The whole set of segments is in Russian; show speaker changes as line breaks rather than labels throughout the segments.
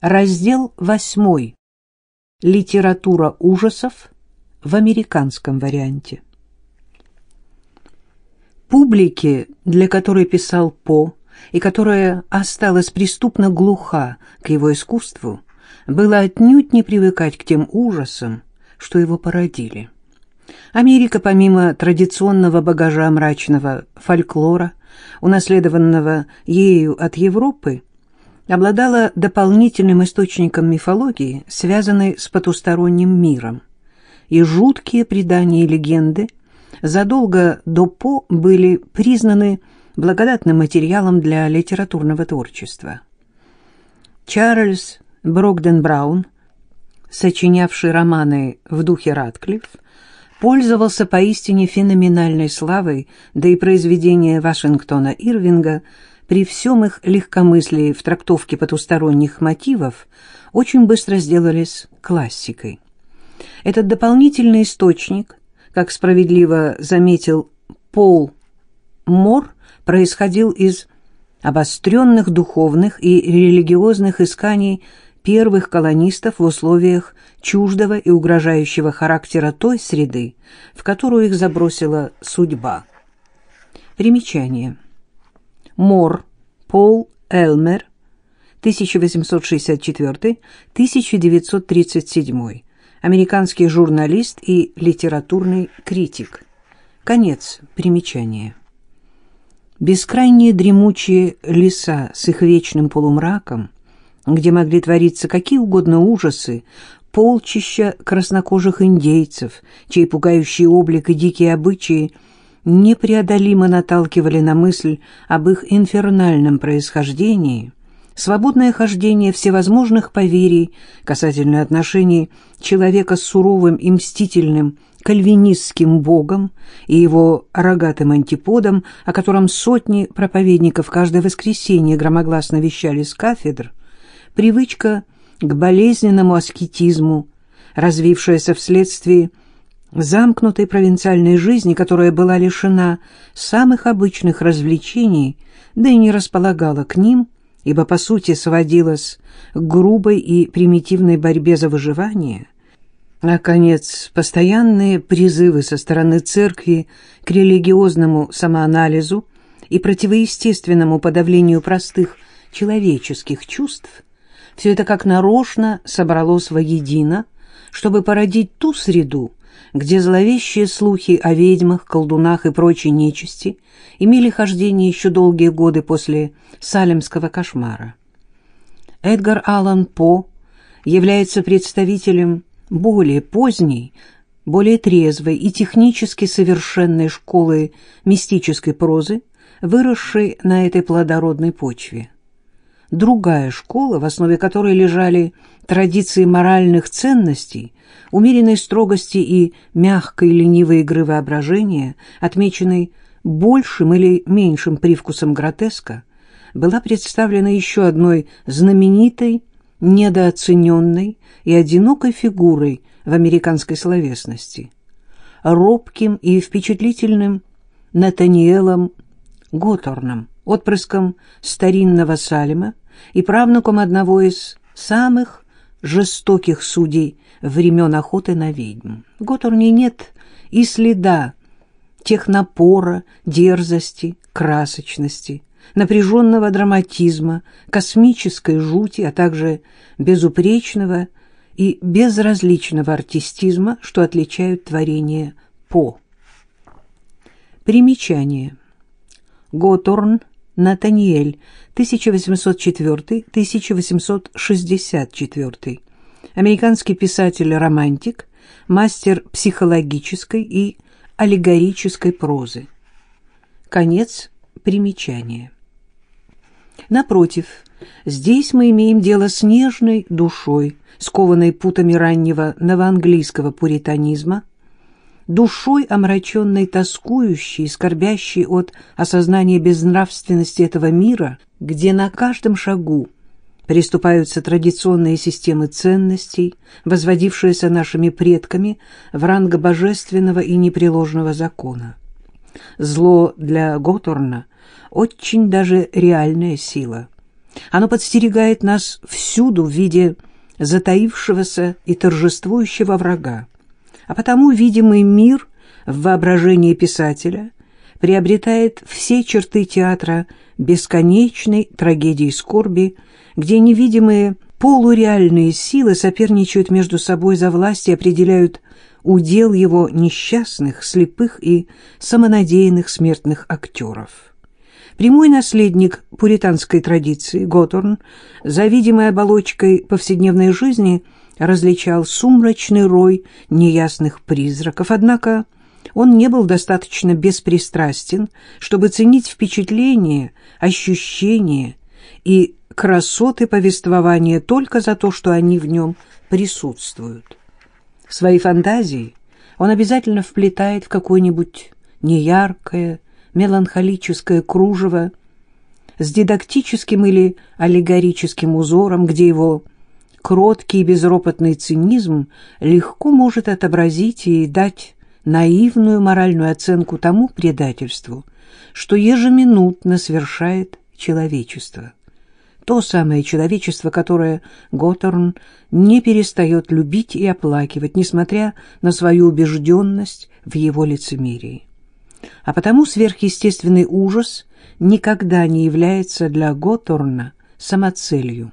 Раздел 8. Литература ужасов в американском варианте. Публике, для которой писал По, и которая осталась преступно глуха к его искусству, было отнюдь не привыкать к тем ужасам, что его породили. Америка, помимо традиционного багажа мрачного фольклора, унаследованного ею от Европы, обладала дополнительным источником мифологии, связанной с потусторонним миром. И жуткие предания и легенды задолго до По были признаны благодатным материалом для литературного творчества. Чарльз Брокден Браун, сочинявший романы в духе Ратклифф, пользовался поистине феноменальной славой, да и произведения Вашингтона Ирвинга – при всем их легкомыслии в трактовке потусторонних мотивов очень быстро сделались классикой. Этот дополнительный источник, как справедливо заметил Пол Мор, происходил из обостренных духовных и религиозных исканий первых колонистов в условиях чуждого и угрожающего характера той среды, в которую их забросила судьба. Примечание. Мор, Пол Элмер, 1864-1937, американский журналист и литературный критик. Конец примечания. Бескрайние дремучие леса с их вечным полумраком, где могли твориться какие угодно ужасы, полчища краснокожих индейцев, чей пугающий облик и дикие обычаи – непреодолимо наталкивали на мысль об их инфернальном происхождении, свободное хождение всевозможных поверий касательно отношений человека с суровым и мстительным кальвинистским богом и его рогатым антиподом, о котором сотни проповедников каждое воскресенье громогласно вещали с кафедр, привычка к болезненному аскетизму, развившаяся вследствие замкнутой провинциальной жизни, которая была лишена самых обычных развлечений, да и не располагала к ним, ибо, по сути, сводилась к грубой и примитивной борьбе за выживание, наконец, постоянные призывы со стороны церкви к религиозному самоанализу и противоестественному подавлению простых человеческих чувств, все это как нарочно собралось воедино, чтобы породить ту среду, где зловещие слухи о ведьмах, колдунах и прочей нечисти имели хождение еще долгие годы после салемского кошмара. Эдгар Аллан По является представителем более поздней, более трезвой и технически совершенной школы мистической прозы, выросшей на этой плодородной почве. Другая школа, в основе которой лежали традиции моральных ценностей, умеренной строгости и мягкой ленивой игры воображения, отмеченной большим или меньшим привкусом гротеска, была представлена еще одной знаменитой, недооцененной и одинокой фигурой в американской словесности — робким и впечатлительным Натаниэлом Готорном, отпрыском старинного Салема и правнуком одного из самых жестоких судей времен охоты на ведьм. В Готорне нет и следа тех напора, дерзости, красочности, напряженного драматизма, космической жути, а также безупречного и безразличного артистизма, что отличают творение По. Примечание. Готорн Натаниэль, 1804-1864. Американский писатель-романтик, мастер психологической и аллегорической прозы. Конец примечания. Напротив, здесь мы имеем дело с нежной душой, скованной путами раннего новоанглийского пуританизма, душой омраченной, тоскующей, скорбящей от осознания безнравственности этого мира, где на каждом шагу приступаются традиционные системы ценностей, возводившиеся нашими предками в ранг божественного и непреложного закона. Зло для Готорна очень даже реальная сила, Оно подстерегает нас всюду в виде затаившегося и торжествующего врага. А потому видимый мир в воображении писателя приобретает все черты театра бесконечной трагедии скорби, где невидимые полуреальные силы соперничают между собой за власть и определяют удел его несчастных, слепых и самонадеянных смертных актеров. Прямой наследник пуританской традиции, Готорн, за видимой оболочкой повседневной жизни различал сумрачный рой неясных призраков, однако он не был достаточно беспристрастен, чтобы ценить впечатления, ощущения и красоты повествования только за то, что они в нем присутствуют. Свои фантазии он обязательно вплетает в какое-нибудь неяркое, меланхолическое кружево с дидактическим или аллегорическим узором, где его кроткий и безропотный цинизм легко может отобразить и дать наивную моральную оценку тому предательству, что ежеминутно совершает человечество. То самое человечество, которое Готтерн не перестает любить и оплакивать, несмотря на свою убежденность в его лицемерии а потому сверхъестественный ужас никогда не является для Готорна самоцелью.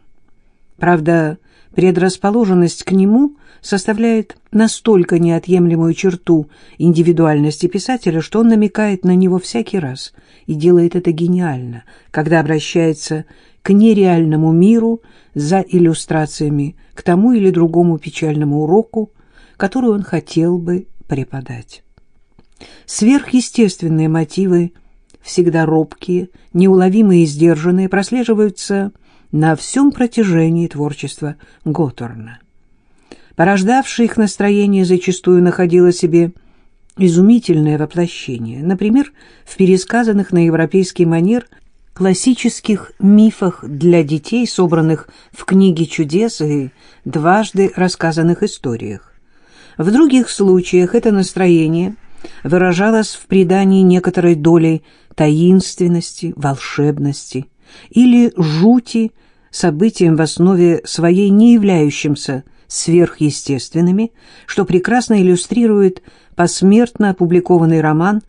Правда, предрасположенность к нему составляет настолько неотъемлемую черту индивидуальности писателя, что он намекает на него всякий раз и делает это гениально, когда обращается к нереальному миру за иллюстрациями к тому или другому печальному уроку, который он хотел бы преподать. Сверхъестественные мотивы, всегда робкие, неуловимые и сдержанные, прослеживаются на всем протяжении творчества Готторна. Порождавшее их настроение зачастую находило себе изумительное воплощение, например, в пересказанных на европейский манер классических мифах для детей, собранных в книге чудес и дважды рассказанных историях. В других случаях это настроение – выражалась в придании некоторой доли таинственности, волшебности или жути событиям в основе своей не являющимся сверхъестественными, что прекрасно иллюстрирует посмертно опубликованный роман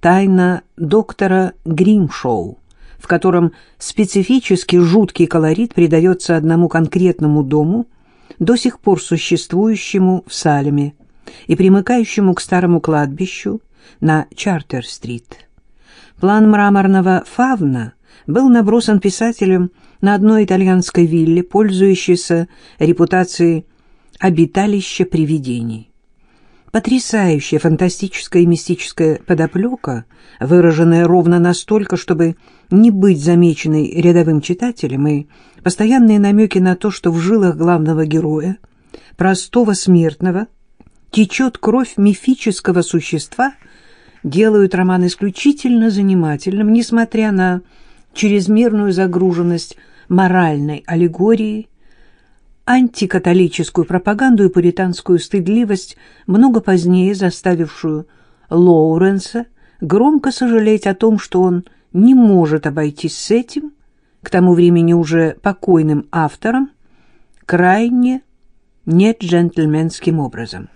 «Тайна доктора Гримшоу», в котором специфически жуткий колорит придается одному конкретному дому, до сих пор существующему в Салеме, и примыкающему к старому кладбищу на Чартер-стрит. План мраморного фавна был набросан писателем на одной итальянской вилле, пользующейся репутацией обиталища привидений. Потрясающая фантастическая и мистическая подоплека, выраженная ровно настолько, чтобы не быть замеченной рядовым читателем, и постоянные намеки на то, что в жилах главного героя, простого смертного, течет кровь мифического существа, делают роман исключительно занимательным, несмотря на чрезмерную загруженность моральной аллегории, антикатолическую пропаганду и пуританскую стыдливость, много позднее заставившую Лоуренса громко сожалеть о том, что он не может обойтись с этим, к тому времени уже покойным автором, крайне неджентльменским образом.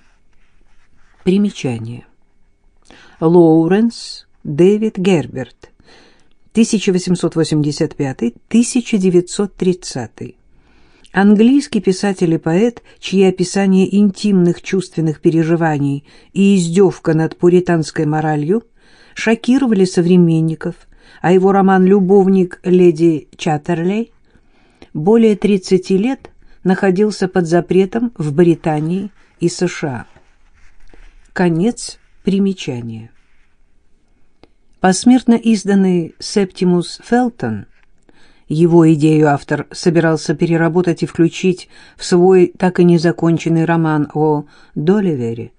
Примечание. Лоуренс Дэвид Герберт, 1885-1930. Английский писатель и поэт, чьи описания интимных чувственных переживаний и издевка над пуританской моралью шокировали современников, а его роман «Любовник леди Чаттерлей» более 30 лет находился под запретом в Британии и США. Конец примечания. Посмертно изданный «Септимус Фелтон» Его идею автор собирался переработать и включить в свой так и незаконченный роман о Доливере.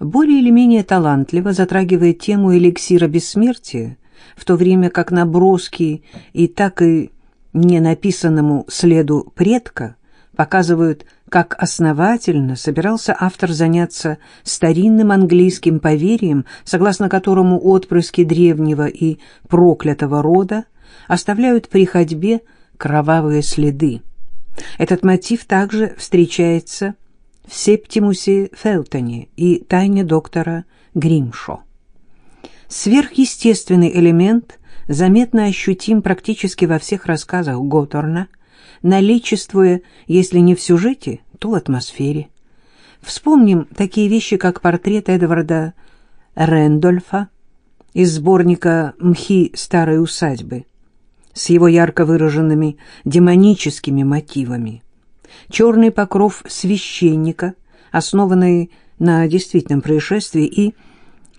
Более или менее талантливо затрагивает тему эликсира бессмертия, в то время как наброски и так и не написанному следу предка показывают как основательно собирался автор заняться старинным английским поверьем, согласно которому отпрыски древнего и проклятого рода оставляют при ходьбе кровавые следы. Этот мотив также встречается в Септимусе Фелтоне и тайне доктора Гримшо. Сверхъестественный элемент заметно ощутим практически во всех рассказах Готорна, наличествуя, если не в сюжете, то в атмосфере. Вспомним такие вещи, как портрет Эдварда Рэндольфа из сборника «Мхи старой усадьбы» с его ярко выраженными демоническими мотивами, черный покров священника, основанный на действительном происшествии, и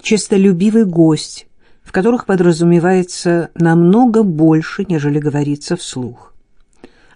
честолюбивый гость, в которых подразумевается намного больше, нежели говорится вслух.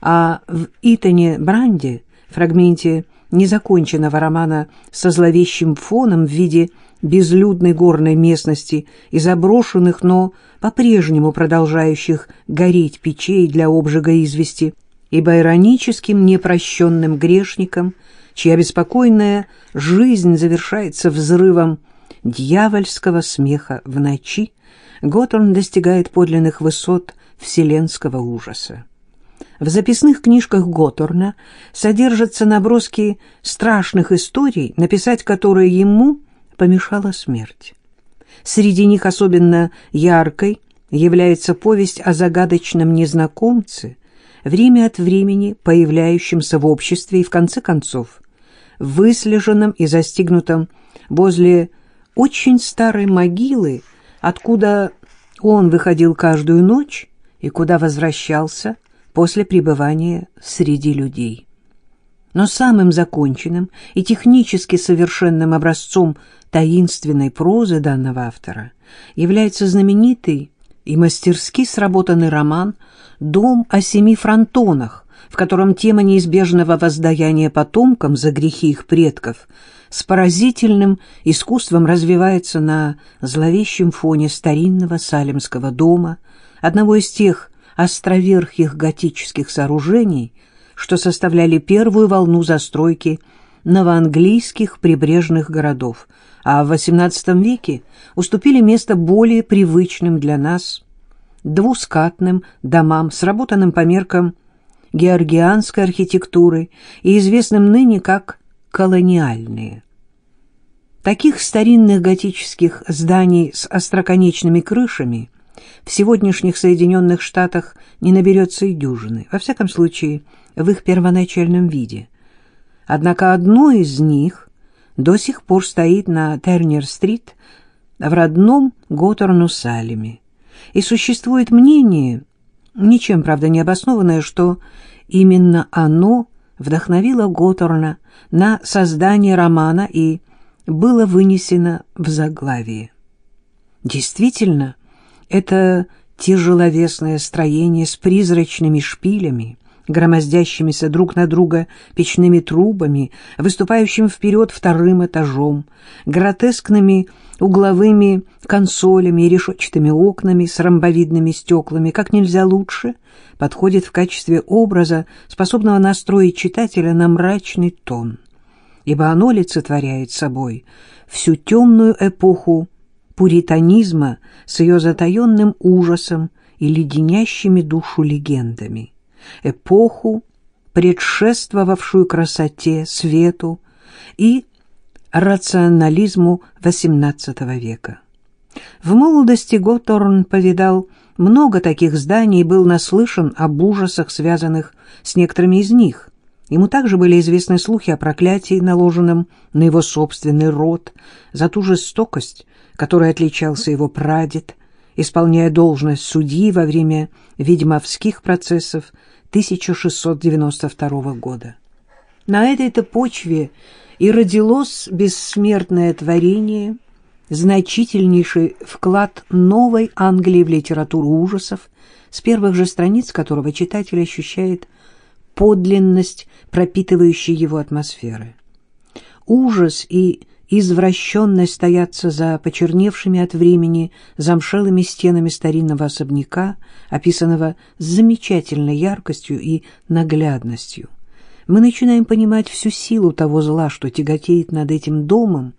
А в Итане Бранде, фрагменте незаконченного романа со зловещим фоном в виде безлюдной горной местности и заброшенных, но по-прежнему продолжающих гореть печей для обжига извести, ибо ироническим непрощенным грешникам, чья беспокойная жизнь завершается взрывом дьявольского смеха в ночи, Готорн достигает подлинных высот вселенского ужаса. В записных книжках Готорна содержатся наброски страшных историй, написать которые ему помешала смерть. Среди них особенно яркой является повесть о загадочном незнакомце, время от времени появляющемся в обществе и, в конце концов, выслеженном и застигнутом возле очень старой могилы, откуда он выходил каждую ночь и куда возвращался после пребывания среди людей. Но самым законченным и технически совершенным образцом таинственной прозы данного автора является знаменитый и мастерски сработанный роман «Дом о семи фронтонах», в котором тема неизбежного воздаяния потомкам за грехи их предков с поразительным искусством развивается на зловещем фоне старинного салемского дома, одного из тех островерхих готических сооружений, что составляли первую волну застройки новоанглийских прибрежных городов, а в XVIII веке уступили место более привычным для нас двускатным домам, сработанным по меркам георгианской архитектуры и известным ныне как колониальные. Таких старинных готических зданий с остроконечными крышами в сегодняшних Соединенных Штатах не наберется и дюжины, во всяком случае, в их первоначальном виде. Однако одно из них до сих пор стоит на Тернер-стрит в родном Готорну-Салеме. И существует мнение, ничем, правда, не обоснованное, что именно оно вдохновило Готорна на создание романа и было вынесено в заглавие. Действительно, это тяжеловесное строение с призрачными шпилями, громоздящимися друг на друга печными трубами, выступающим вперед вторым этажом, гротескными угловыми консолями и решетчатыми окнами с ромбовидными стеклами, как нельзя лучше, подходит в качестве образа, способного настроить читателя на мрачный тон, ибо оно олицетворяет собой всю темную эпоху пуританизма с ее затаенным ужасом и леденящими душу легендами, эпоху, предшествовавшую красоте, свету и рационализму XVIII века. В молодости Готорн повидал много таких зданий и был наслышан об ужасах, связанных с некоторыми из них. Ему также были известны слухи о проклятии, наложенном на его собственный род, за ту жестокость, которой отличался его прадед, исполняя должность судьи во время ведьмовских процессов 1692 года. На этой-то почве и родилось бессмертное творение, значительнейший вклад новой Англии в литературу ужасов, с первых же страниц которого читатель ощущает подлинность пропитывающей его атмосферы. Ужас и извращенность стоятся за почерневшими от времени замшелыми стенами старинного особняка, описанного замечательной яркостью и наглядностью. Мы начинаем понимать всю силу того зла, что тяготеет над этим домом,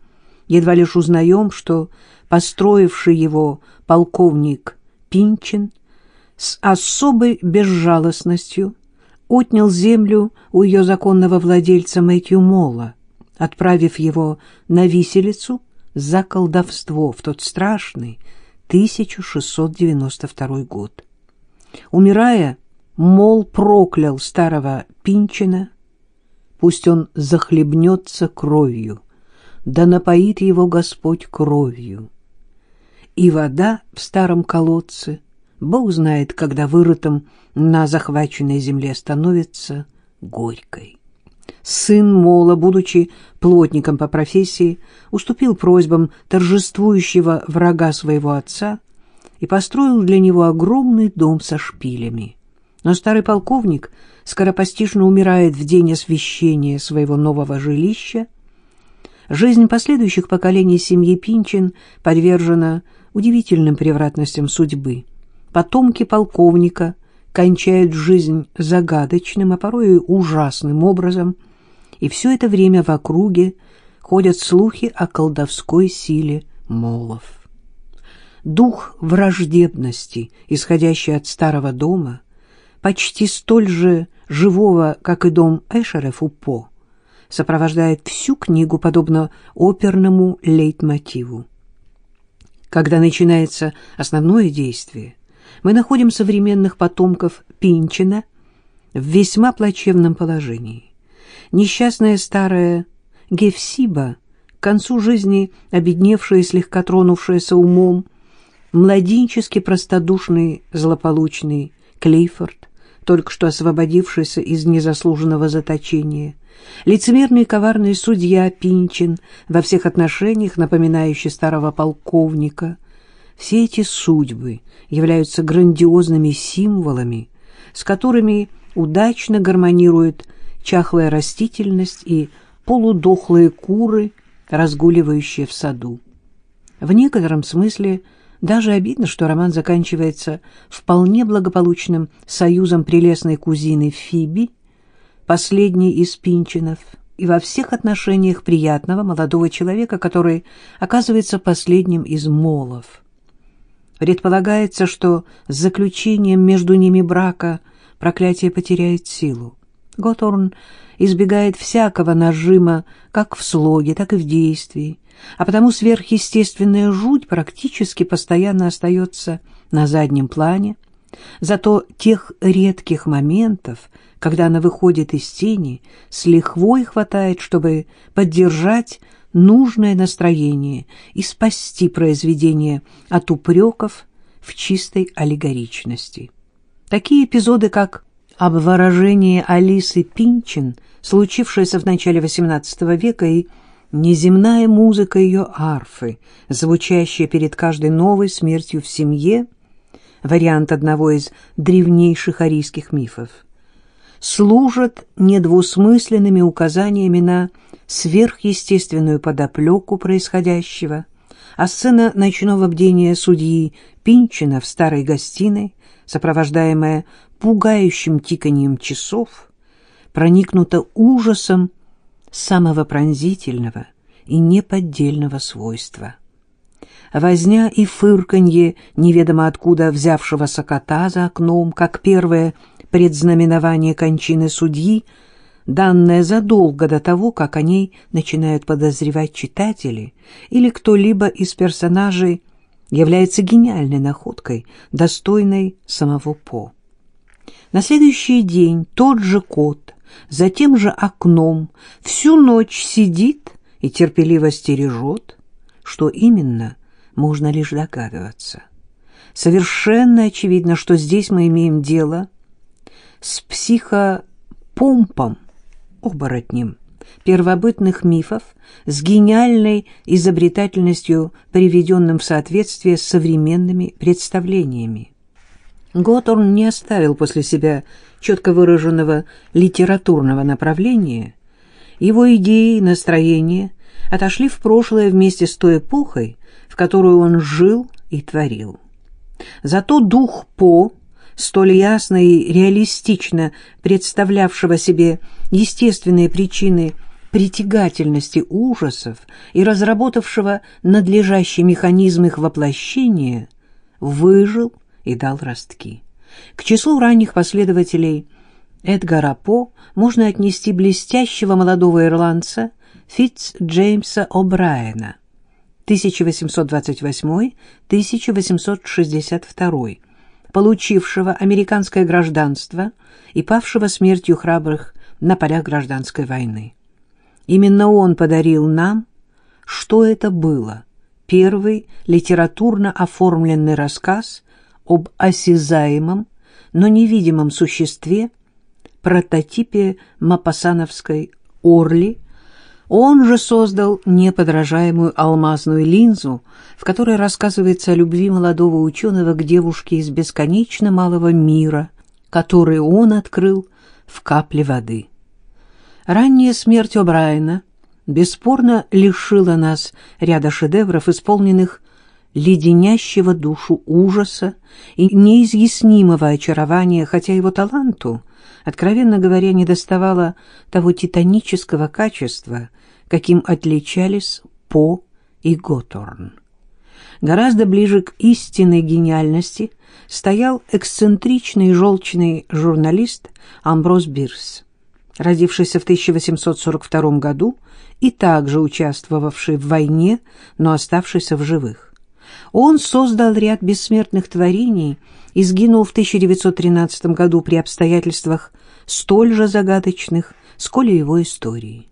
едва лишь узнаем, что построивший его полковник Пинчин с особой безжалостностью отнял землю у ее законного владельца Мэтью Мола, отправив его на виселицу за колдовство в тот страшный 1692 год. Умирая, Мол проклял старого Пинчина, пусть он захлебнется кровью, да напоит его Господь кровью. И вода в старом колодце, Бог знает, когда вырытым на захваченной земле становится горькой. Сын Мола, будучи плотником по профессии, уступил просьбам торжествующего врага своего отца и построил для него огромный дом со шпилями. Но старый полковник скоропостижно умирает в день освящения своего нового жилища. Жизнь последующих поколений семьи Пинчин подвержена удивительным превратностям судьбы. Потомки полковника кончают жизнь загадочным, а порой и ужасным образом, и все это время в округе ходят слухи о колдовской силе молов. Дух враждебности, исходящий от старого дома, почти столь же живого, как и дом Эшерев у По, сопровождает всю книгу, подобно оперному лейтмотиву. Когда начинается основное действие, мы находим современных потомков Пинчина в весьма плачевном положении. Несчастная старая Гефсиба, к концу жизни обедневшая и слегка тронувшаяся умом, младенчески простодушный, злополучный Клейфорд, только что освободившийся из незаслуженного заточения, лицемерный и коварный судья Пинчин, во всех отношениях напоминающий старого полковника. Все эти судьбы являются грандиозными символами, с которыми удачно гармонирует чахлая растительность и полудохлые куры, разгуливающие в саду. В некотором смысле – даже обидно, что роман заканчивается вполне благополучным союзом прелестной кузины Фиби, последней из Пинчинов, и во всех отношениях приятного молодого человека, который оказывается последним из молов. Предполагается, что с заключением между ними брака проклятие потеряет силу. Готорн избегает всякого нажима как в слоге, так и в действии, а потому сверхъестественная жуть практически постоянно остается на заднем плане. Зато тех редких моментов, когда она выходит из тени, с лихвой хватает, чтобы поддержать нужное настроение и спасти произведение от упреков в чистой аллегоричности. Такие эпизоды, как обворожение Алисы Пинчин, случившееся в начале XVIII века, и Неземная музыка ее арфы, звучащая перед каждой новой смертью в семье, вариант одного из древнейших арийских мифов, служат недвусмысленными указаниями на сверхъестественную подоплеку происходящего, а сцена ночного бдения судьи Пинчина в старой гостиной, сопровождаемая пугающим тиканьем часов, проникнута ужасом самого пронзительного и неподдельного свойства. Возня и фырканье неведомо откуда взявшегося кота за окном, как первое предзнаменование кончины судьи, данное задолго до того, как о ней начинают подозревать читатели или кто-либо из персонажей, является гениальной находкой, достойной самого По. На следующий день тот же кот за тем же окном всю ночь сидит и терпеливо стережет, что именно, можно лишь догадываться. Совершенно очевидно, что здесь мы имеем дело с психопомпом, оборотнем, первобытных мифов, с гениальной изобретательностью, приведенным в соответствие с современными представлениями. Готорн не оставил после себя четко выраженного литературного направления. Его идеи и настроения отошли в прошлое вместе с той эпохой, в которую он жил и творил. Зато дух По, столь ясно и реалистично представлявшего себе естественные причины притягательности ужасов и разработавшего надлежащий механизм их воплощения, выжил и дал ростки. К числу ранних последователей Эдгара По можно отнести блестящего молодого ирландца Фитц Джеймса О'Брайена 1828-1862, получившего американское гражданство и павшего смертью храбрых на полях гражданской войны. Именно он подарил нам, что это было, первый литературно оформленный рассказ об осязаемом, но невидимом существе, прототипе мапасановской Орли, он же создал неподражаемую алмазную линзу, в которой рассказывается о любви молодого ученого к девушке из бесконечно малого мира, который он открыл в капле воды. Ранняя смерть О'Брайена бесспорно лишила нас ряда шедевров, исполненных леденящего душу ужаса и неизъяснимого очарования, хотя его таланту, откровенно говоря, не доставало того титанического качества, каким отличались По и Готорн. Гораздо ближе к истинной гениальности стоял эксцентричный желчный журналист Амброс Бирс, родившийся в 1842 году и также участвовавший в войне, но оставшийся в живых. Он создал ряд бессмертных творений и сгинул в 1913 году при обстоятельствах столь же загадочных, сколь и его истории.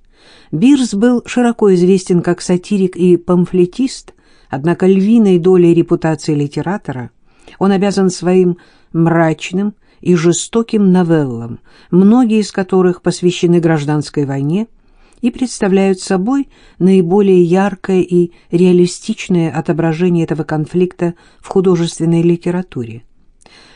Бирс был широко известен как сатирик и памфлетист, однако львиной долей репутации литератора он обязан своим мрачным и жестоким новеллам, многие из которых посвящены гражданской войне – и представляют собой наиболее яркое и реалистичное отображение этого конфликта в художественной литературе.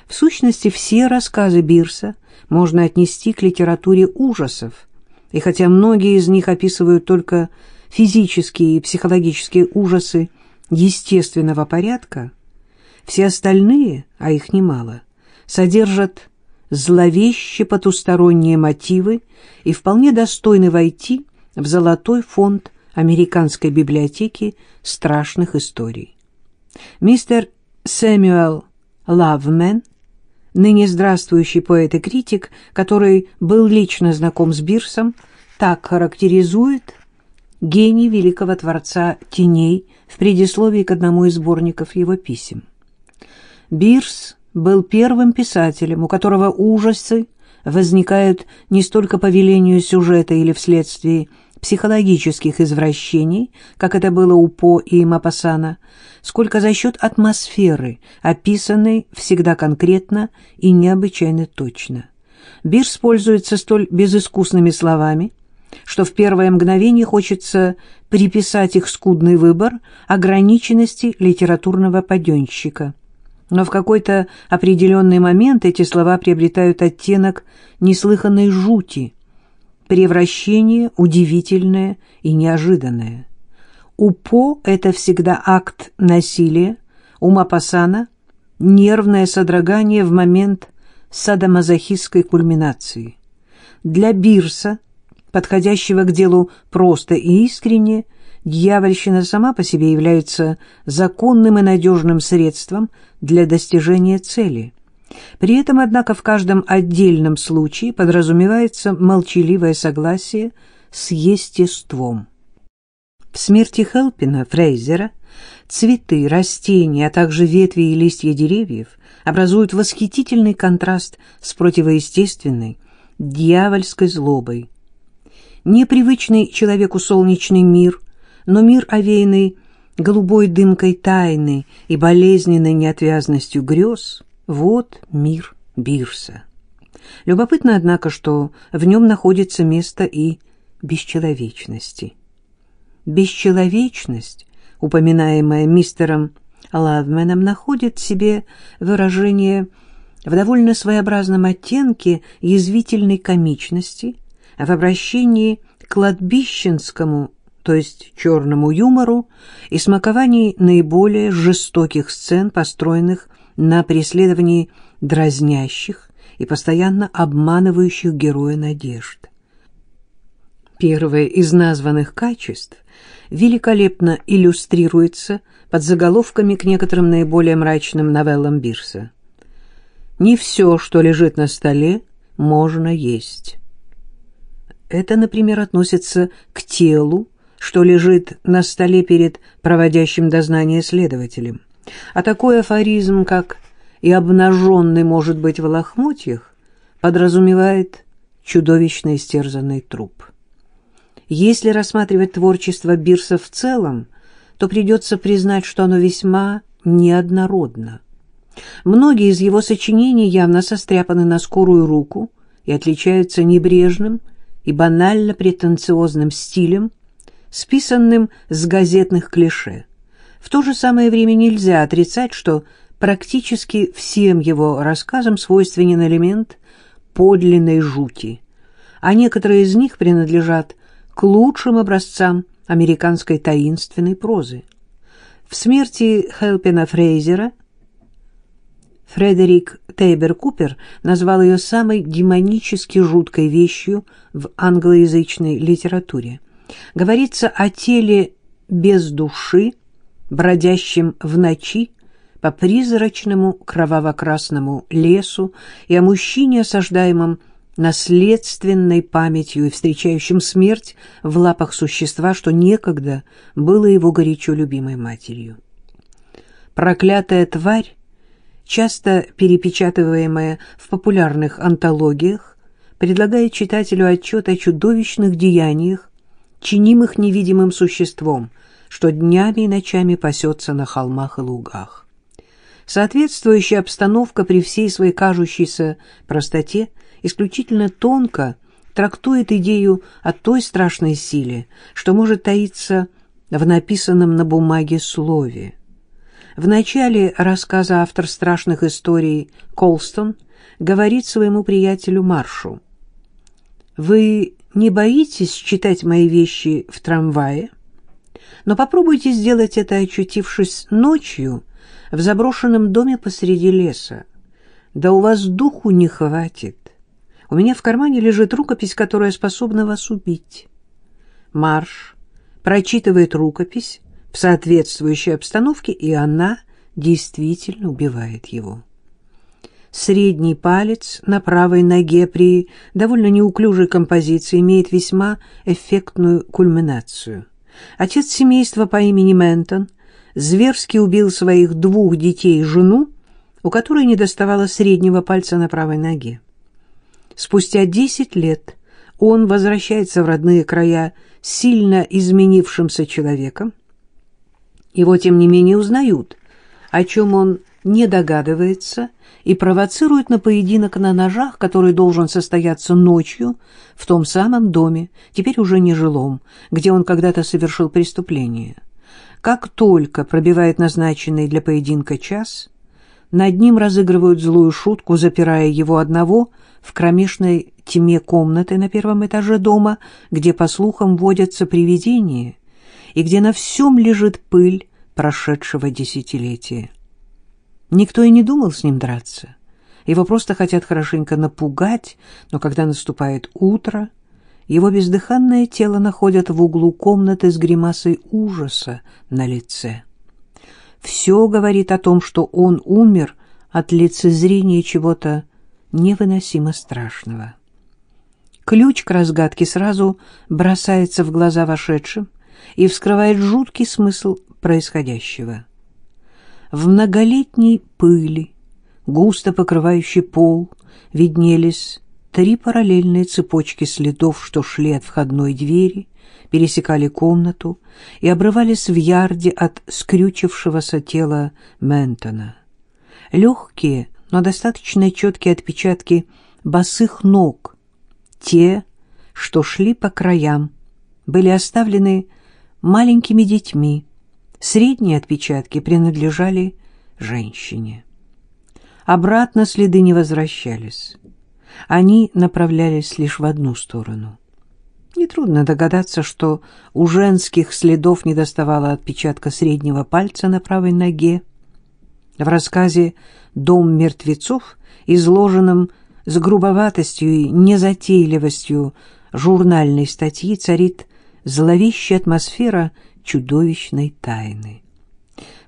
В сущности, все рассказы Бирса можно отнести к литературе ужасов, и хотя многие из них описывают только физические и психологические ужасы естественного порядка, все остальные, а их немало, содержат зловеще потусторонние мотивы и вполне достойны войти в золотой фонд Американской библиотеки страшных историй. Мистер Сэмюэл Лавмен, ныне здравствующий поэт и критик, который был лично знаком с Бирсом, так характеризует гений великого творца теней в предисловии к одному из сборников его писем. Бирс был первым писателем, у которого ужасы возникают не столько по велению сюжета или вследствие психологических извращений, как это было у По и Мапасана, сколько за счет атмосферы, описанной всегда конкретно и необычайно точно. Бирс пользуется столь безыскусными словами, что в первое мгновение хочется приписать их скудный выбор ограниченности литературного паденщика. Но в какой-то определенный момент эти слова приобретают оттенок неслыханной жути, превращение удивительное и неожиданное. У По это всегда акт насилия, у Мапасана — нервное содрогание в момент садомазохистской кульминации. Для Бирса, подходящего к делу просто и искренне, дьявольщина сама по себе является законным и надежным средством для достижения цели. При этом, однако, в каждом отдельном случае подразумевается молчаливое согласие с естеством. В смерти Хелпина, Фрейзера, цветы, растения, а также ветви и листья деревьев образуют восхитительный контраст с противоестественной, дьявольской злобой. Непривычный человеку солнечный мир, но мир, овеянный голубой дымкой тайны и болезненной неотвязностью грез, вот мир Бирса. Любопытно, однако, что в нем находится место и бесчеловечности. Бесчеловечность, упоминаемая мистером Лавменом, находит себе выражение в довольно своеобразном оттенке язвительной комичности, в обращении к кладбищенскому, то есть черному юмору, и смаковании наиболее жестоких сцен, построенных на преследовании дразнящих и постоянно обманывающих героя надежд. Первое из названных качеств великолепно иллюстрируется под заголовками к некоторым наиболее мрачным новеллам Бирса. Не все, что лежит на столе, можно есть. Это, например, относится к телу, что лежит на столе перед проводящим дознание следователем. А такой афоризм, как «и обнаженный может быть в лохмотьях», подразумевает чудовищно истерзанный труп. Если рассматривать творчество Бирса в целом, то придется признать, что оно весьма неоднородно. Многие из его сочинений явно состряпаны на скорую руку и отличаются небрежным и банально претенциозным стилем, списанным с газетных клише. В то же самое время нельзя отрицать, что практически всем его рассказам свойственен элемент подлинной жути, а некоторые из них принадлежат к лучшим образцам американской таинственной прозы. В смерти Хелпина Фрейзера Фредерик Тейбер Купер назвал ее самой демонически жуткой вещью в англоязычной литературе. Говорится о теле без души, бродящем в ночи по призрачному кроваво-красному лесу и о мужчине, осаждаемом наследственной памятью и встречающим смерть в лапах существа, что некогда было его горячо любимой матерью. Проклятая тварь, часто перепечатываемая в популярных антологиях, предлагает читателю отчет о чудовищных деяниях, чинимых невидимым существом, что днями и ночами пасется на холмах и лугах. Соответствующая обстановка при всей своей кажущейся простоте исключительно тонко трактует идею о той страшной силе, что может таиться в написанном на бумаге слове. В начале рассказа автор страшных историй Колстон говорит своему приятелю Маршу. «Вы не боитесь читать мои вещи в трамвае? Но попробуйте сделать это, очутившись ночью в заброшенном доме посреди леса. Да у вас духу не хватит. У меня в кармане лежит рукопись, которая способна вас убить. Марш прочитывает рукопись в соответствующей обстановке, и она действительно убивает его. Средний палец на правой ноге при довольно неуклюжей композиции имеет весьма эффектную кульминацию. Отец семейства по имени Ментон зверски убил своих двух детей и жену, у которой не доставало среднего пальца на правой ноге. Спустя десять лет он возвращается в родные края сильно изменившимся человеком. Его, тем не менее, узнают, о чем он не догадывается, и провоцируют на поединок на ножах, который должен состояться ночью в том самом доме, теперь уже нежилом, где он когда-то совершил преступление. Как только пробивает назначенный для поединка час, над ним разыгрывают злую шутку, запирая его одного – в кромешной тьме комнаты на первом этаже дома, где, по слухам, водятся привидения, и где на всем лежит пыль прошедшего десятилетия. Никто и не думал с ним драться. Его просто хотят хорошенько напугать, но когда наступает утро, его бездыханное тело находят в углу комнаты с гримасой ужаса на лице. Все говорит о том, что он умер от лицезрения чего-то невыносимо страшного. Ключ к разгадке сразу бросается в глаза вошедшим и вскрывает жуткий смысл происходящего. В многолетней пыли, густо покрывающей пол, виднелись три параллельные цепочки следов, что шли от входной двери, пересекали комнату и обрывались в ярде от скрючившегося тела Ментона. Легкие, но достаточно четкие отпечатки босых ног, те, что шли по краям, были оставлены маленькими детьми, средние отпечатки принадлежали женщине. Обратно следы не возвращались. Они направлялись лишь в одну сторону. Нетрудно догадаться, что у женских следов не доставало отпечатка среднего пальца на правой ноге. В рассказе «Дом мертвецов», изложенном с грубоватостью и незатейливостью журнальной статьи, царит зловещая атмосфера чудовищной тайны.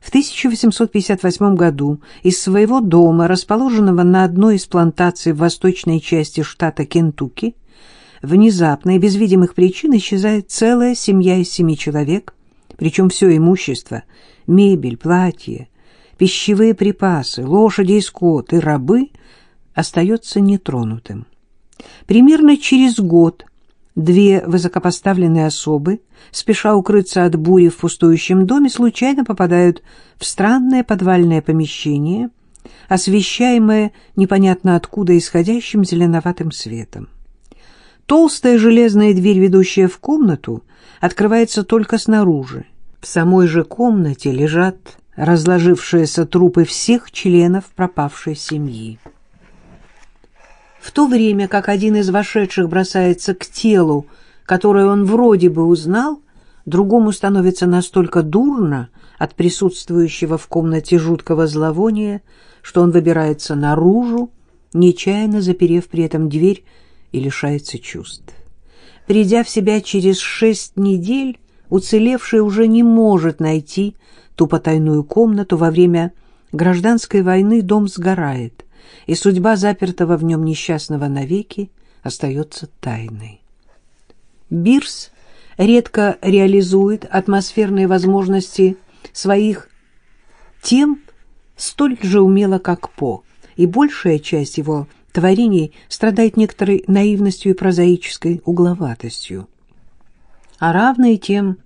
В 1858 году из своего дома, расположенного на одной из плантаций в восточной части штата Кентукки, внезапно и без видимых причин исчезает целая семья из семи человек, причем все имущество, мебель, платье, пищевые припасы, лошади и скот и рабы остается нетронутым. Примерно через год две высокопоставленные особы, спеша укрыться от бури в пустующем доме, случайно попадают в странное подвальное помещение, освещаемое непонятно откуда исходящим зеленоватым светом. Толстая железная дверь, ведущая в комнату, открывается только снаружи. В самой же комнате лежат разложившиеся трупы всех членов пропавшей семьи. В то время как один из вошедших бросается к телу, которое он вроде бы узнал, другому становится настолько дурно от присутствующего в комнате жуткого зловония, что он выбирается наружу, нечаянно заперев при этом дверь и лишается чувств. Придя в себя через шесть недель, уцелевший уже не может найти ту потайную комнату во время гражданской войны дом сгорает, и судьба запертого в нем несчастного навеки остается тайной. Бирс редко реализует атмосферные возможности своих тем столь же умело, как По, и большая часть его творений страдает некоторой наивностью и прозаической угловатостью. А равной тем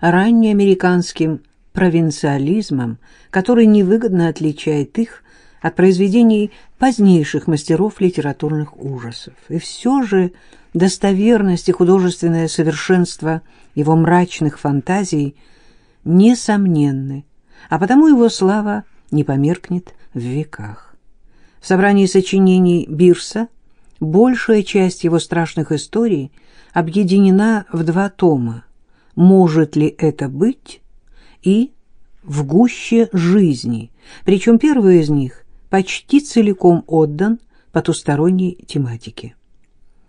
раннеамериканским провинциализмом, который невыгодно отличает их от произведений позднейших мастеров литературных ужасов. И все же достоверность и художественное совершенство его мрачных фантазий несомненны, а потому его слава не померкнет в веках. В собрании сочинений Бирса большая часть его страшных историй объединена в два тома «Может ли это быть?» и «В гуще жизни», причем первый из них почти целиком отдан потусторонней тематике.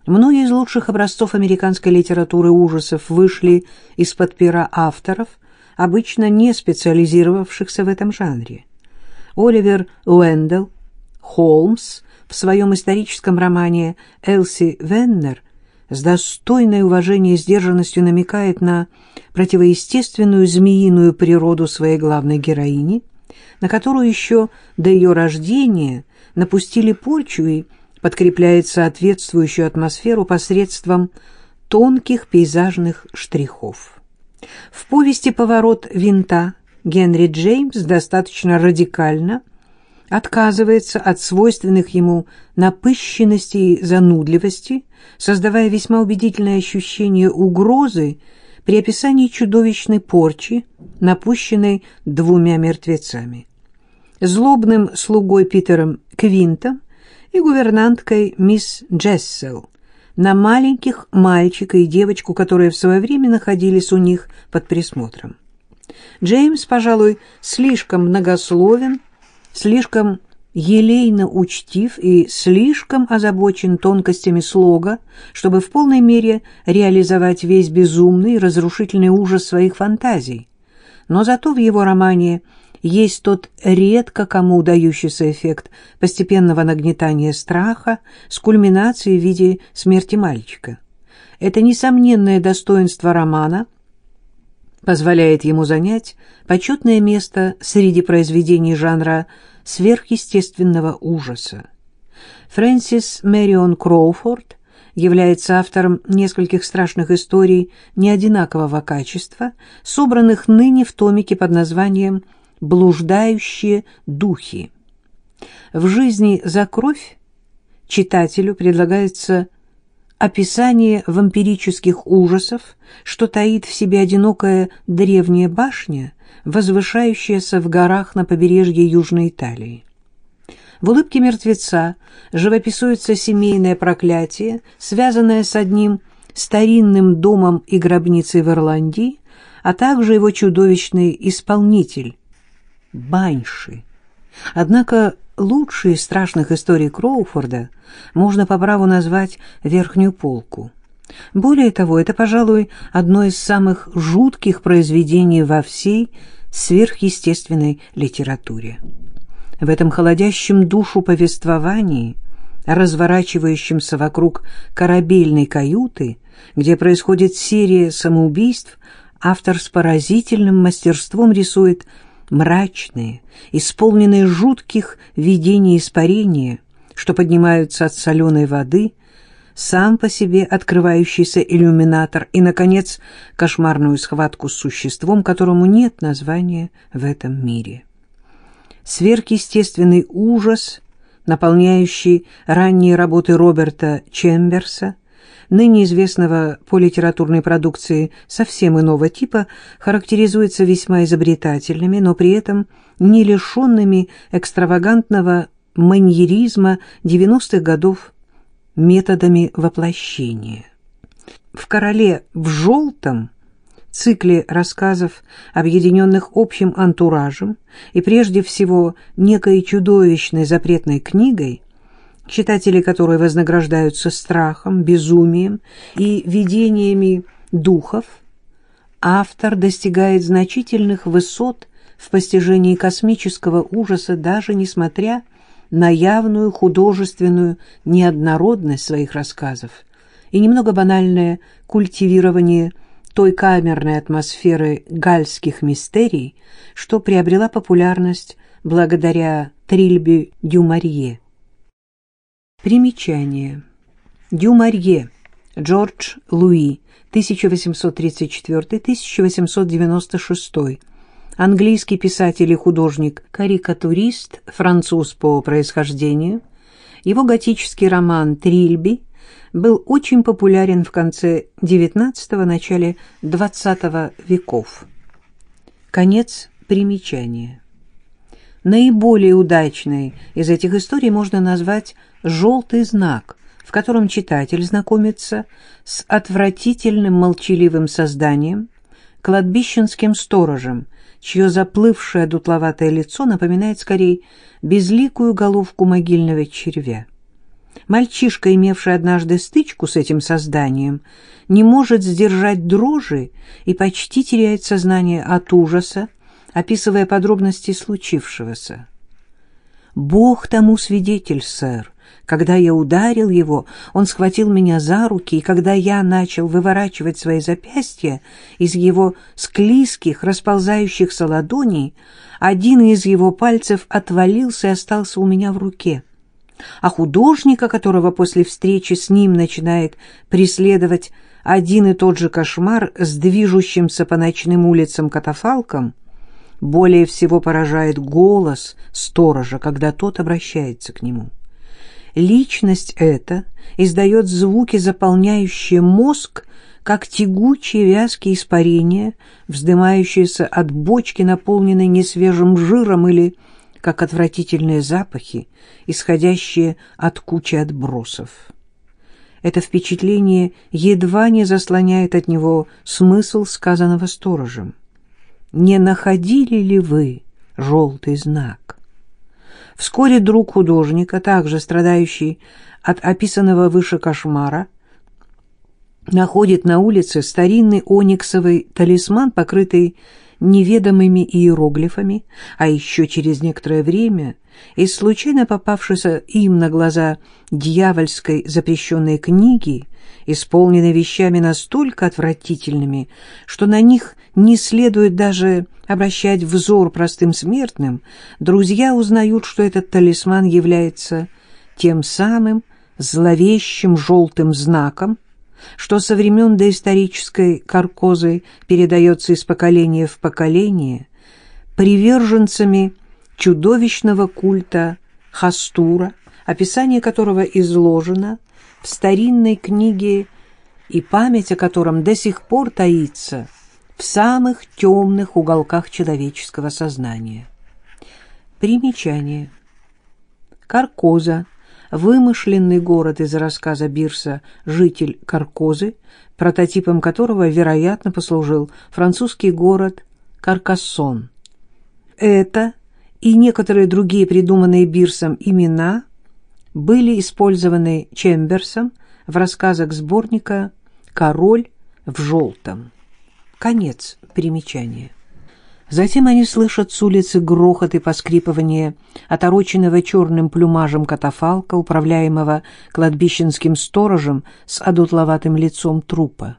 Многие из лучших образцов американской литературы ужасов вышли из-под пера авторов, обычно не специализировавшихся в этом жанре. Оливер Уэндell, Холмс в своем историческом романе «Элси Веннер» с достойной уважения и сдержанностью намекает на противоестественную змеиную природу своей главной героини, на которую еще до ее рождения напустили порчу и подкрепляет соответствующую атмосферу посредством тонких пейзажных штрихов. В повести «Поворот винта» Генри Джеймс достаточно радикально отказывается от свойственных ему напыщенности и занудливости, создавая весьма убедительное ощущение угрозы при описании чудовищной порчи, напущенной двумя мертвецами. Злобным слугой Питером Квинтом и гувернанткой мисс Джессел на маленьких мальчика и девочку, которые в свое время находились у них под присмотром. Джеймс, пожалуй, слишком многословен, слишком елейно учтив и слишком озабочен тонкостями слога, чтобы в полной мере реализовать весь безумный и разрушительный ужас своих фантазий. Но зато в его романе есть тот редко кому удающийся эффект постепенного нагнетания страха с кульминацией в виде смерти мальчика. Это несомненное достоинство романа позволяет ему занять почетное место среди произведений жанра сверхъестественного ужаса. Фрэнсис Мэрион Кроуфорд является автором нескольких страшных историй неодинакового качества, собранных ныне в томике под названием «Блуждающие духи». В жизни за кровь читателю предлагается описание вампирических ужасов, что таит в себе одинокая древняя башня, возвышающаяся в горах на побережье Южной Италии. В улыбке мертвеца живописуется семейное проклятие, связанное с одним старинным домом и гробницей в Ирландии, а также его чудовищный исполнитель — Банши. Однако лучшие из страшных историй Кроуфорда можно по праву назвать «Верхнюю полку». Более того, это, пожалуй, одно из самых жутких произведений во всей сверхъестественной литературе. В этом холодящем душу повествовании, разворачивающемся вокруг корабельной каюты, где происходит серия самоубийств, автор с поразительным мастерством рисует мрачные, исполненные жутких видений испарения, что поднимаются от соленой воды, сам по себе открывающийся иллюминатор и, наконец, кошмарную схватку с существом, которому нет названия в этом мире. Сверхъестественный ужас, наполняющий ранние работы Роберта Чемберса, ныне известного по литературной продукции совсем иного типа, характеризуется весьма изобретательными, но при этом не лишенными экстравагантного маньеризма 90-х годов методами воплощения. В «Короле в желтом» цикле рассказов, объединенных общим антуражем и прежде всего некой чудовищной запретной книгой, читатели которой вознаграждаются страхом, безумием и видениями духов, автор достигает значительных высот в постижении космического ужаса даже несмотря на явную художественную неоднородность своих рассказов и немного банальное культивирование той камерной атмосферы гальских мистерий, что приобрела популярность благодаря Трильбе Дюмарье. Примечание. Дюмарье. Джордж Луи, 1834-1896 английский писатель и художник-карикатурист, француз по происхождению. Его готический роман «Трильби» был очень популярен в конце XIX – начале XX веков. Конец примечания. Наиболее удачной из этих историй можно назвать «желтый знак», в котором читатель знакомится с отвратительным молчаливым созданием, кладбищенским сторожем – чье заплывшее дутловатое лицо напоминает скорее безликую головку могильного червя. Мальчишка, имевший однажды стычку с этим созданием, не может сдержать дрожи и почти теряет сознание от ужаса, описывая подробности случившегося. «Бог тому свидетель, сэр. Когда я ударил его, он схватил меня за руки, и когда я начал выворачивать свои запястья из его склизких, расползающихся ладоней, один из его пальцев отвалился и остался у меня в руке. А художника, которого после встречи с ним начинает преследовать один и тот же кошмар с движущимся по ночным улицам катафалком, более всего поражает голос сторожа, когда тот обращается к нему. Личность эта издает звуки, заполняющие мозг, как тягучие вязкие испарения, вздымающиеся от бочки, наполненной несвежим жиром, или как отвратительные запахи, исходящие от кучи отбросов. Это впечатление едва не заслоняет от него смысл сказанного сторожем. «Не находили ли вы желтый знак?» Вскоре друг художника, также страдающий от описанного выше кошмара, находит на улице старинный ониксовый талисман, покрытый неведомыми иероглифами, а еще через некоторое время из случайно попавшейся им на глаза дьявольской запрещенной книги, исполненной вещами настолько отвратительными, что на них не следует даже обращать взор простым смертным, друзья узнают, что этот талисман является тем самым зловещим желтым знаком, что со времен доисторической каркозы передается из поколения в поколение приверженцами чудовищного культа Хастура, описание которого изложено в старинной книге и память о котором до сих пор таится – в самых темных уголках человеческого сознания. Примечание. Каркоза – вымышленный город из рассказа Бирса «Житель Каркозы», прототипом которого, вероятно, послужил французский город Каркассон. Это и некоторые другие придуманные Бирсом имена были использованы Чемберсом в рассказах сборника «Король в желтом». Конец примечания. Затем они слышат с улицы грохот и поскрипывание отороченного черным плюмажем катафалка, управляемого кладбищенским сторожем с одутловатым лицом трупа.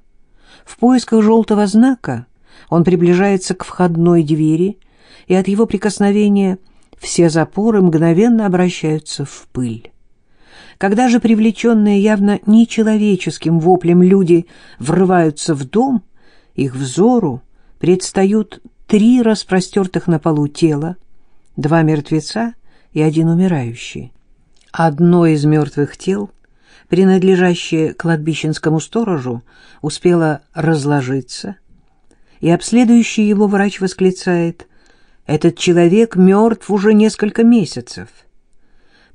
В поисках желтого знака он приближается к входной двери, и от его прикосновения все запоры мгновенно обращаются в пыль. Когда же привлеченные явно нечеловеческим воплем люди врываются в дом, их взору предстают три распростертых на полу тела, два мертвеца и один умирающий. Одно из мертвых тел, принадлежащее кладбищенскому сторожу, успело разложиться, и обследующий его врач восклицает «Этот человек мертв уже несколько месяцев».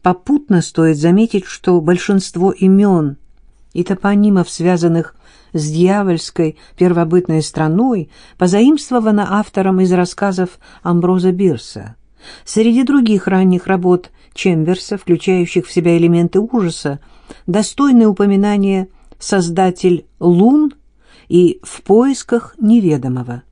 Попутно стоит заметить, что большинство имен и топонимов, связанных с дьявольской первобытной страной, позаимствована автором из рассказов Амброза Бирса. Среди других ранних работ Чемберса, включающих в себя элементы ужаса, достойны упоминания «Создатель лун» и «В поисках неведомого».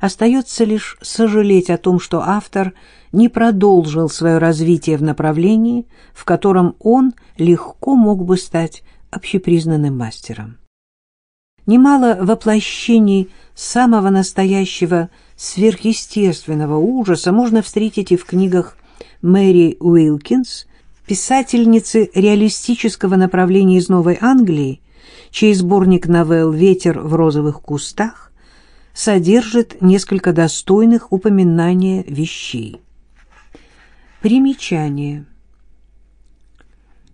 Остается лишь сожалеть о том, что автор не продолжил свое развитие в направлении, в котором он легко мог бы стать общепризнанным мастером немало воплощений самого настоящего сверхъестественного ужаса можно встретить и в книгах Мэри Уилкинс, писательницы реалистического направления из Новой Англии, чей сборник новелл «Ветер в розовых кустах» содержит несколько достойных упоминания вещей. Примечание.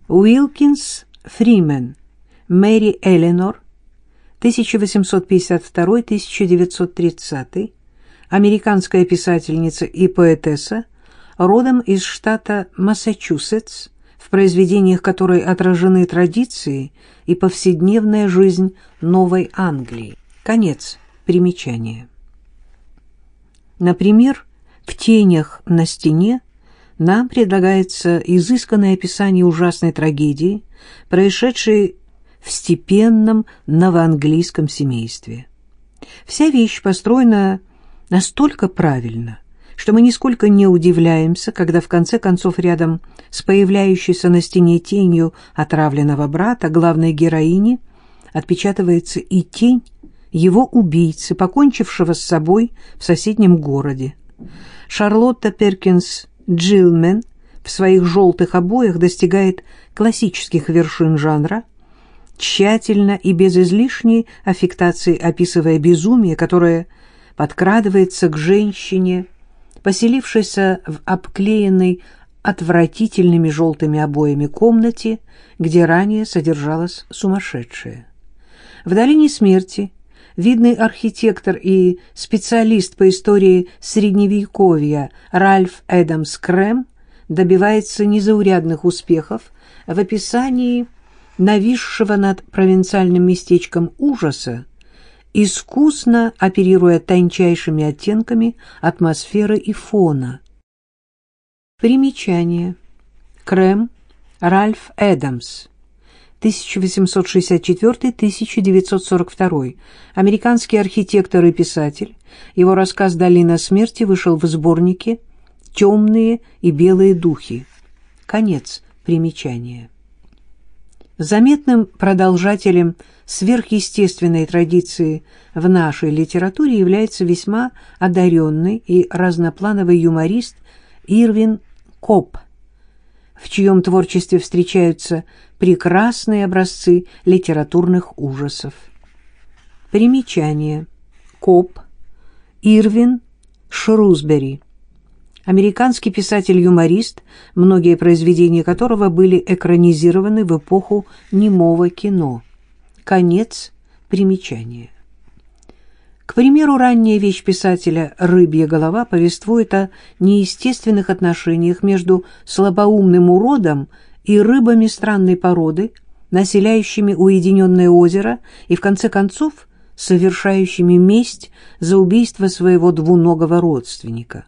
Уилкинс Фримен, Мэри Эленор, 1852-1930, американская писательница и поэтесса, родом из штата Массачусетс, в произведениях которой отражены традиции и повседневная жизнь Новой Англии. Конец примечания. Например, в «Тенях на стене» нам предлагается изысканное описание ужасной трагедии, происшедшей в степенном новоанглийском семействе. Вся вещь построена настолько правильно, что мы нисколько не удивляемся, когда в конце концов рядом с появляющейся на стене тенью отравленного брата главной героини отпечатывается и тень его убийцы, покончившего с собой в соседнем городе. Шарлотта Перкинс Джилмен в своих желтых обоях достигает классических вершин жанра, тщательно и без излишней аффектации описывая безумие, которое подкрадывается к женщине, поселившейся в обклеенной отвратительными желтыми обоями комнате, где ранее содержалась сумасшедшая. В долине смерти видный архитектор и специалист по истории Средневековья Ральф Эдамс Крэм добивается незаурядных успехов в описании нависшего над провинциальным местечком ужаса, искусно оперируя тончайшими оттенками атмосферы и фона. Примечание. Крем Ральф Эдамс 1864-1942, американский архитектор и писатель. Его рассказ «Долина смерти» вышел в сборнике «Темные и белые духи». Конец примечания. Заметным продолжателем сверхъестественной традиции в нашей литературе является весьма одаренный и разноплановый юморист Ирвин Коп, в чьем творчестве встречаются прекрасные образцы литературных ужасов. Примечание. Коп. Ирвин Шрусбери американский писатель-юморист, многие произведения которого были экранизированы в эпоху немого кино. Конец примечания. К примеру, ранняя вещь писателя «Рыбья голова» повествует о неестественных отношениях между слабоумным уродом и рыбами странной породы, населяющими уединенное озеро и, в конце концов, совершающими месть за убийство своего двуногого родственника.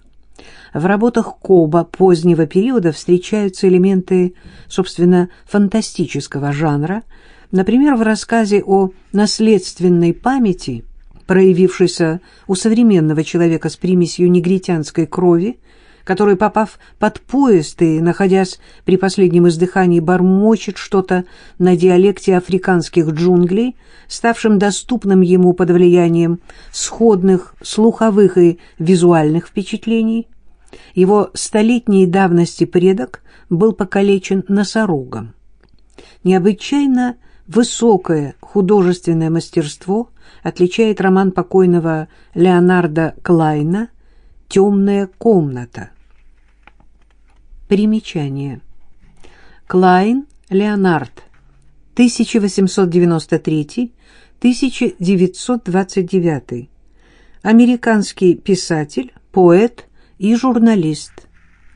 В работах Коба позднего периода встречаются элементы, собственно, фантастического жанра. Например, в рассказе о наследственной памяти проявившийся у современного человека с примесью негритянской крови, который, попав под поезд и, находясь при последнем издыхании, бормочет что-то на диалекте африканских джунглей, ставшим доступным ему под влиянием сходных слуховых и визуальных впечатлений. Его столетней давности предок был покалечен носорогом. Необычайно высокое художественное мастерство отличает роман покойного Леонарда Клайна «Темная комната». Примечание. Клайн Леонард, 1893-1929. Американский писатель, поэт и журналист.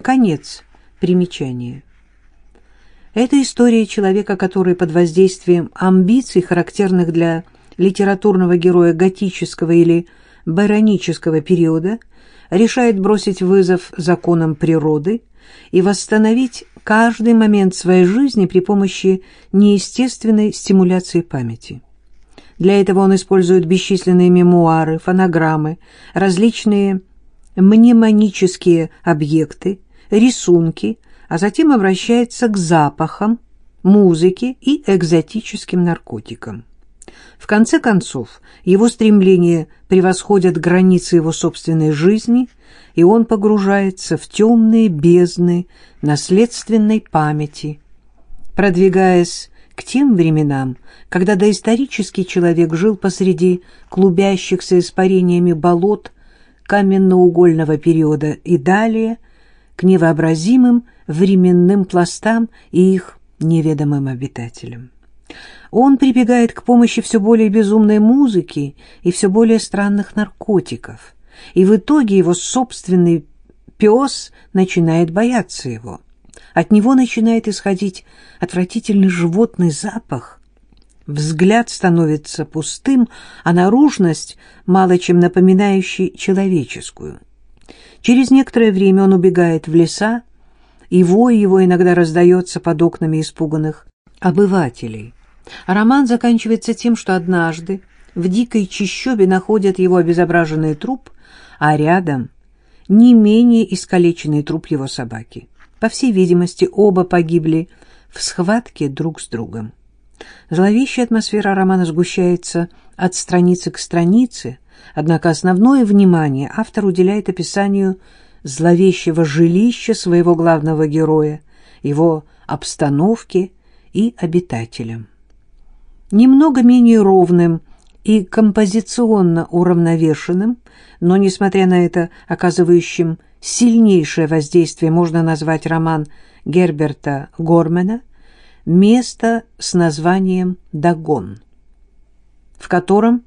Конец примечания. Это история человека, который под воздействием амбиций, характерных для литературного героя готического или баронического периода, решает бросить вызов законам природы – и восстановить каждый момент своей жизни при помощи неестественной стимуляции памяти. Для этого он использует бесчисленные мемуары, фонограммы, различные мнемонические объекты, рисунки, а затем обращается к запахам, музыке и экзотическим наркотикам. В конце концов, его стремления превосходят границы его собственной жизни, и он погружается в темные бездны наследственной памяти, продвигаясь к тем временам, когда доисторический человек жил посреди клубящихся испарениями болот каменноугольного периода и далее к невообразимым временным пластам и их неведомым обитателям. Он прибегает к помощи все более безумной музыки и все более странных наркотиков, и в итоге его собственный пес начинает бояться его. От него начинает исходить отвратительный животный запах. Взгляд становится пустым, а наружность мало чем напоминающей человеческую. Через некоторое время он убегает в леса, и вой его иногда раздается под окнами испуганных обывателей. Роман заканчивается тем, что однажды в дикой чащобе находят его обезображенный труп, а рядом не менее искалеченный труп его собаки. По всей видимости, оба погибли в схватке друг с другом. Зловещая атмосфера романа сгущается от страницы к странице, однако основное внимание автор уделяет описанию зловещего жилища своего главного героя, его обстановке и обитателям. Немного менее ровным и композиционно уравновешенным, но, несмотря на это, оказывающим сильнейшее воздействие, можно назвать роман Герберта Гормена «Место с названием Дагон», в котором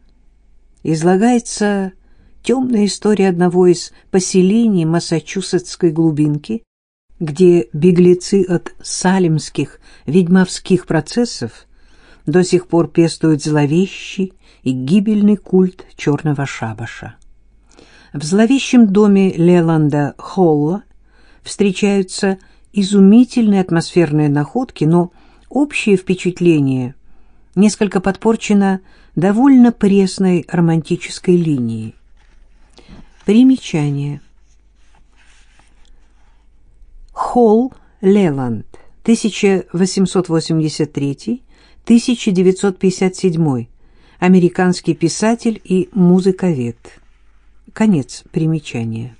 излагается темная история одного из поселений Массачусетской глубинки, где беглецы от салемских ведьмовских процессов до сих пор пестуют зловещий и гибельный культ черного шабаша. В зловещем доме Леланда Холла встречаются изумительные атмосферные находки, но общее впечатление несколько подпорчено довольно пресной романтической линией. Примечание. Холл Леланд, 1883 1957. Американский писатель и музыковед. Конец примечания.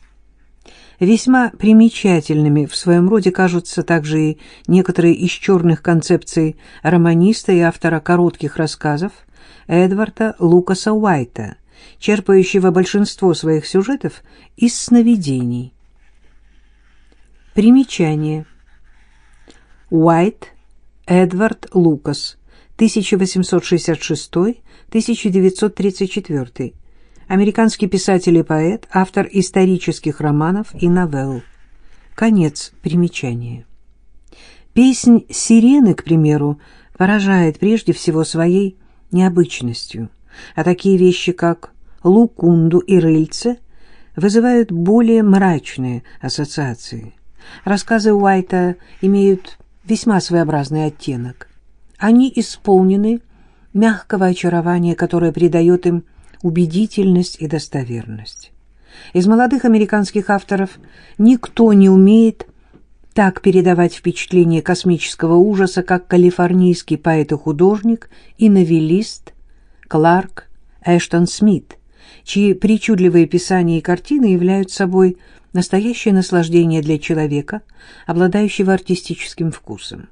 Весьма примечательными в своем роде кажутся также и некоторые из черных концепций романиста и автора коротких рассказов Эдварда Лукаса Уайта, черпающего большинство своих сюжетов из сновидений. Примечание. Уайт Эдвард Лукас 1866-1934, американский писатель и поэт, автор исторических романов и новелл. Конец примечания. Песнь «Сирены», к примеру, поражает прежде всего своей необычностью, а такие вещи, как «Лукунду» и «Рыльце» вызывают более мрачные ассоциации. Рассказы Уайта имеют весьма своеобразный оттенок. Они исполнены мягкого очарования, которое придает им убедительность и достоверность. Из молодых американских авторов никто не умеет так передавать впечатление космического ужаса, как калифорнийский поэт и художник и новеллист Кларк Эштон Смит, чьи причудливые писания и картины являются собой настоящее наслаждение для человека, обладающего артистическим вкусом.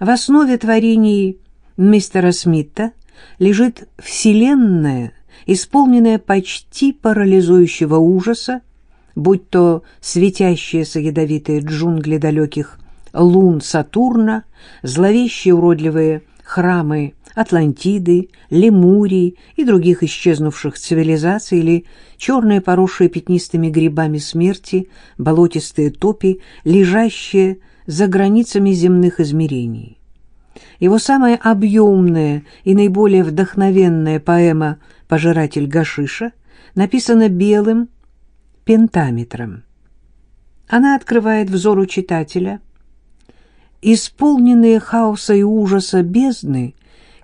В основе творений мистера Смита лежит вселенная, исполненная почти парализующего ужаса, будь то светящиеся ядовитые джунгли далеких лун Сатурна, зловещие уродливые храмы Атлантиды, Лемурии и других исчезнувших цивилизаций или черные поросшие пятнистыми грибами смерти, болотистые топи, лежащие за границами земных измерений. Его самая объемная и наиболее вдохновенная поэма «Пожиратель гашиша» написана белым пентаметром. Она открывает взору читателя исполненные хаоса и ужаса бездны,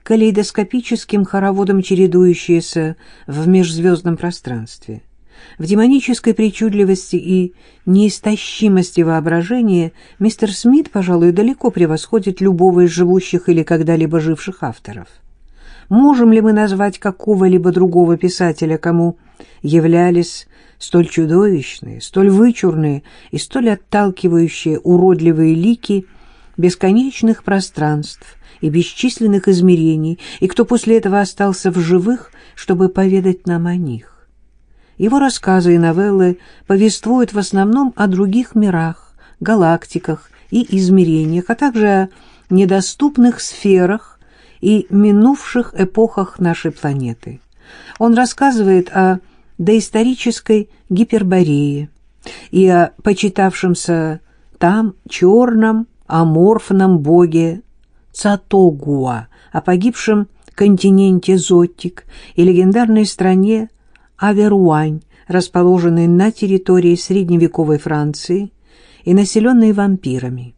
калейдоскопическим хороводом чередующиеся в межзвездном пространстве. В демонической причудливости и неистощимости воображения мистер Смит, пожалуй, далеко превосходит любого из живущих или когда-либо живших авторов. Можем ли мы назвать какого-либо другого писателя, кому являлись столь чудовищные, столь вычурные и столь отталкивающие уродливые лики бесконечных пространств и бесчисленных измерений, и кто после этого остался в живых, чтобы поведать нам о них? Его рассказы и новеллы повествуют в основном о других мирах, галактиках и измерениях, а также о недоступных сферах и минувших эпохах нашей планеты. Он рассказывает о доисторической Гиперборее и о почитавшемся там черном аморфном боге Цатогуа, о погибшем континенте Зоттик и легендарной стране Аверуань, расположенный на территории средневековой Франции и населенный вампирами.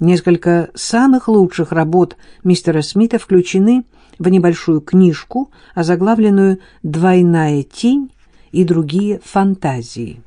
Несколько самых лучших работ мистера Смита включены в небольшую книжку, озаглавленную «Двойная тень и другие фантазии».